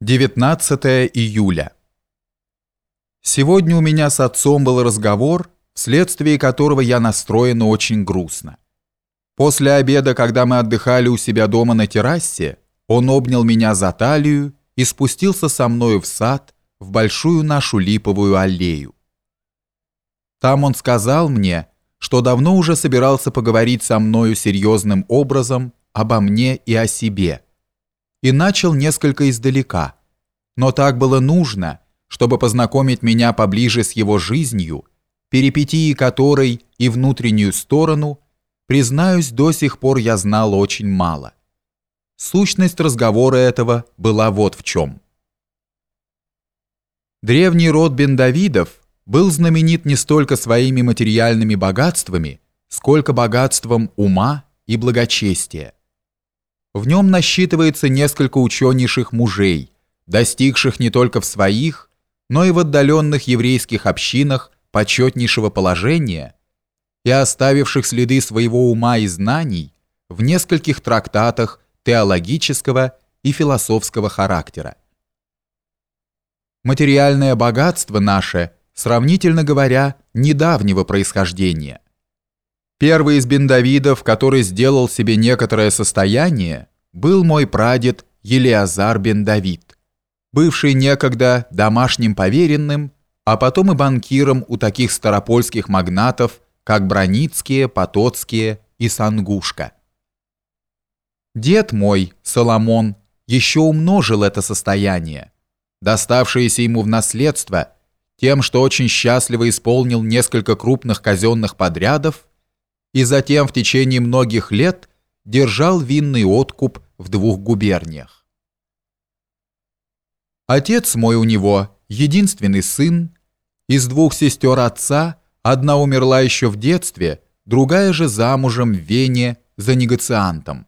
19 июля. Сегодня у меня с отцом был разговор, вследствие которого я настроен очень грустно. После обеда, когда мы отдыхали у себя дома на террасе, он обнял меня за талию и спустился со мною в сад, в большую нашу липовую аллею. Там он сказал мне, что давно уже собирался поговорить со мною серьезным образом обо мне и о себе – и начал несколько издалека. Но так было нужно, чтобы познакомить меня поближе с его жизнью, перипетии которой и внутреннюю сторону, признаюсь, до сих пор я знал очень мало. Сущность разговора этого была вот в чем. Древний род Бен-Давидов был знаменит не столько своими материальными богатствами, сколько богатством ума и благочестия. В нем насчитывается несколько ученейших мужей, достигших не только в своих, но и в отдаленных еврейских общинах почетнейшего положения и оставивших следы своего ума и знаний в нескольких трактатах теологического и философского характера. Материальное богатство наше, сравнительно говоря, недавнего происхождения – Первый из бендавидов, который сделал себе некоторое состояние, был мой прадед Елиазар бен Давид, бывший некогда домашним поверенным, а потом и банкиром у таких старопольских магнатов, как Броницкие, Потоцкие и Сангушка. Дед мой, Соломон, еще умножил это состояние, доставшееся ему в наследство, тем, что очень счастливо исполнил несколько крупных казенных подрядов и затем в течение многих лет держал винный откуп в двух губерниях. Отец мой у него единственный сын, из двух сестер отца одна умерла еще в детстве, другая же замужем в Вене за негациантом.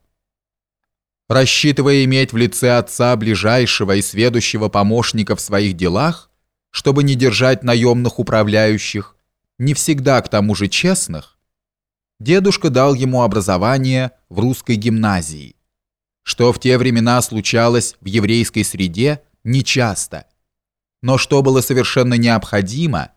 Рассчитывая иметь в лице отца ближайшего и сведущего помощника в своих делах, чтобы не держать наемных управляющих, не всегда к тому же честных, дедушка дал ему образование в русской гимназии, что в те времена случалось в еврейской среде нечасто, но что было совершенно необходимо,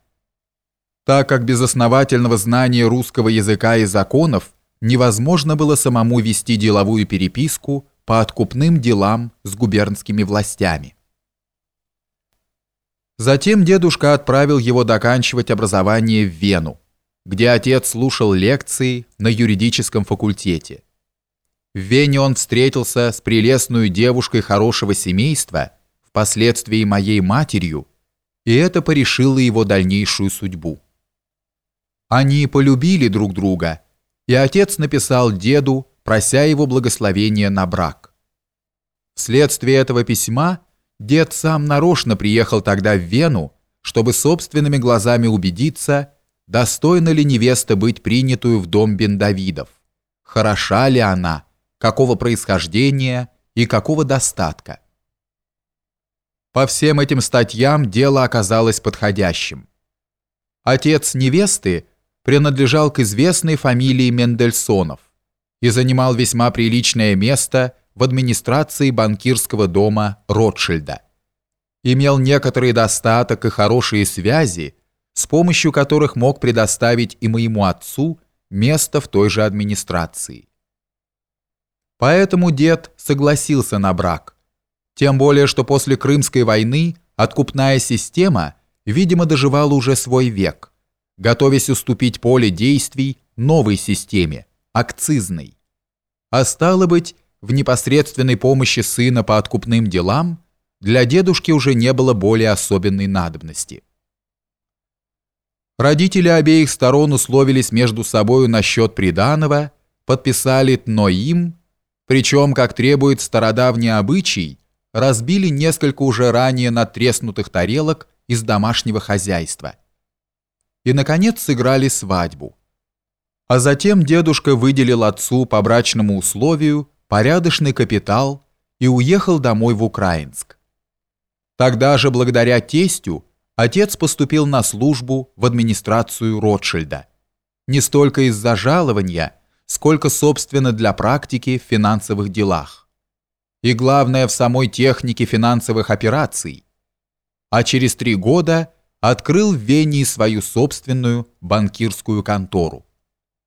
так как без основательного знания русского языка и законов невозможно было самому вести деловую переписку по откупным делам с губернскими властями. Затем дедушка отправил его доканчивать образование в Вену, где отец слушал лекции на юридическом факультете. В Вене он встретился с прелестной девушкой хорошего семейства, впоследствии моей матерью, и это порешило его дальнейшую судьбу. Они полюбили друг друга, и отец написал деду, прося его благословения на брак. Вследствие этого письма дед сам нарочно приехал тогда в Вену, чтобы собственными глазами убедиться, достойна ли невеста быть принятую в дом Бен-Давидов, хороша ли она, какого происхождения и какого достатка. По всем этим статьям дело оказалось подходящим. Отец невесты принадлежал к известной фамилии Мендельсонов и занимал весьма приличное место в администрации банкирского дома Ротшильда. Имел некоторый достаток и хорошие связи, с помощью которых мог предоставить и моему отцу место в той же администрации. Поэтому дед согласился на брак. Тем более, что после Крымской войны откупная система, видимо, доживала уже свой век, готовясь уступить поле действий новой системе, акцизной. А стало быть, в непосредственной помощи сына по откупным делам для дедушки уже не было более особенной надобности. Родители обеих сторон условились между собою насчет приданого, подписали тноим, причем, как требует стародавний обычай, разбили несколько уже ранее надтреснутых тарелок из домашнего хозяйства. И, наконец, сыграли свадьбу. А затем дедушка выделил отцу по брачному условию порядочный капитал и уехал домой в Украинск. Тогда же, благодаря тестю, отец поступил на службу в администрацию Ротшильда. Не столько из-за жалования, сколько, собственно, для практики в финансовых делах. и, главное, в самой технике финансовых операций. А через три года открыл в Вене свою собственную банкирскую контору.